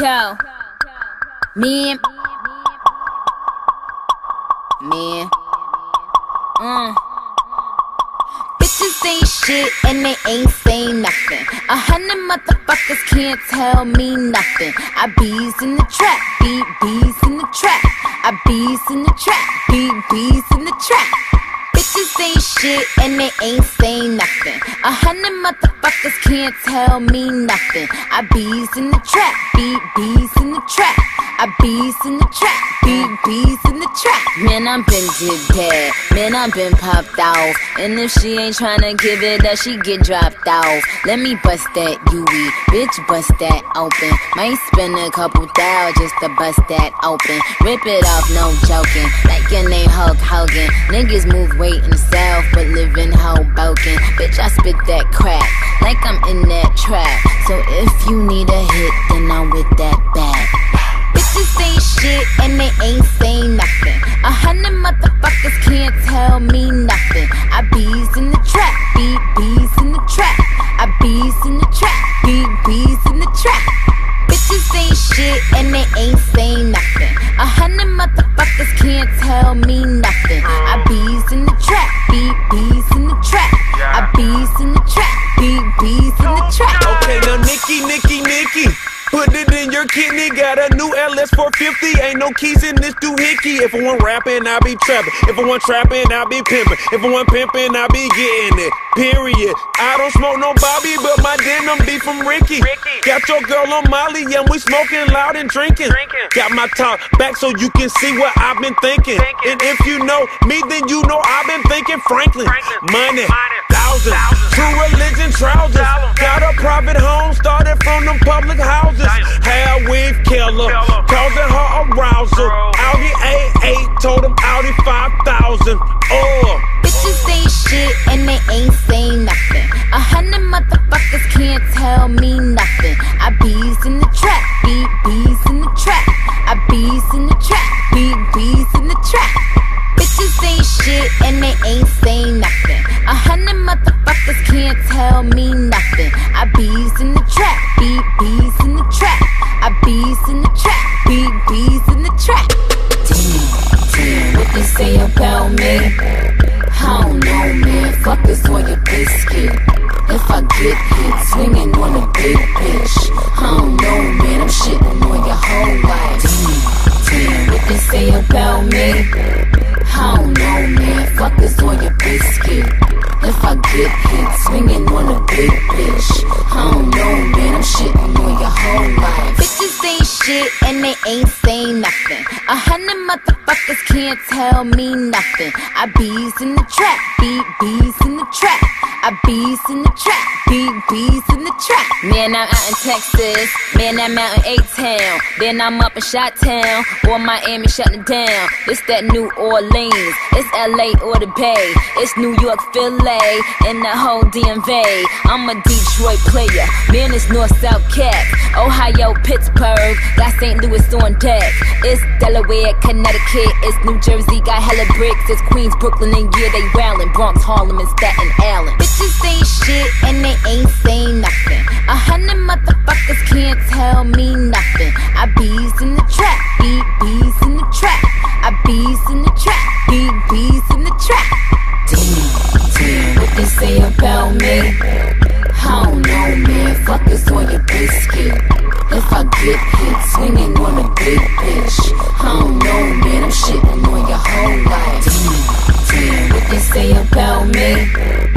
Yo, me and man, mm. Bitches ain't shit and they ain't saying nothing. A hundred motherfuckers can't tell me nothing. I bees in the trap, beat bees in the trap. I bees in the trap, beat bees in the trap. Shit and they ain't saying nothing. A hundred motherfuckers can't tell me nothing. I bees in the trap, beat bees in the trap. I bees in the trap, Man, I'm been did dead. Man, I'm been popped off. And if she ain't tryna give it up, she get dropped off. Let me bust that UE, bitch, bust that open. Might spend a couple thou just to bust that open. Rip it off, no joking. Like your name Hulk Hogan. Niggas move weight in the south, but live in Hoboken. Bitch, I spit that crack like I'm in that trap. So if you need a hit, then I'm with that bag. Bitches ain't shit and they ain't saying nothing. A hundred motherfuckers can't tell me nothing. I bees in the trap, beat bees in the trap. I bees in the trap, beat bees in the trap. Bitches ain't shit and they ain't saying nothing. A hundred motherfuckers can't tell me nothing. I got a new LS 450. Ain't no keys in this doohickey. If I want rapping, I be trapping. If I want trapping, I be pimping. If I want pimping, I be getting it. Period. I don't smoke no Bobby, but my denim be from Ricky. Ricky. Got your girl on Molly, and we smoking loud and drinking. Drinkin'. Got my top back so you can see what I've been thinking. Thinkin'. And if you know me, then you know I've been thinking Franklin. Franklin. Money, Money. thousands, thousands. true religion trousers. Got a private home, star from them public houses. Hair weave killer, causing her arousal. Audi A8 told him Audi 5000. Oh. Uh. Bitches ain't shit and they ain't saying nothing. A hundred motherfuckers can't tell me nothing. I bees in the trap, beat bees in the trap. I bees in the trap, beat bees in the trap. Bitches ain't shit and they ain't saying nothing. A hundred motherfuckers can't tell me nothing. If I get hit, swinging on a big bitch. I don't know, man. I'm shitting on your whole life. Damn, what they say about me? I don't know, man. Fuck is on your biscuit. If I get hit, swinging on a big bitch. I don't know, man. I'm shitting on your whole life. Bitches ain't shit and they ain't saying nothing. A hundred motherfuckers can't tell me nothing. I bees in the trap, beat bees in the trap. I bees in the trap, beat bees in the trap. Man, I'm out in Texas. Man, I'm out in A-Town. Then I'm up in Chi-Town. Or Miami shutting down. It's that New Orleans. It's LA or the Bay. It's New York, Philly, and the whole DMV. I'm a Detroit player. Man, it's North-South Cat. Ohio, Pittsburgh. Got St. Louis on deck. It's Delaware, Connecticut. It's New Jersey. Got hella bricks. It's Queens, Brooklyn, and yeah, they rallying. Bronx, Harlem, and Staten Island. Bitches ain't shit and they ain't about me?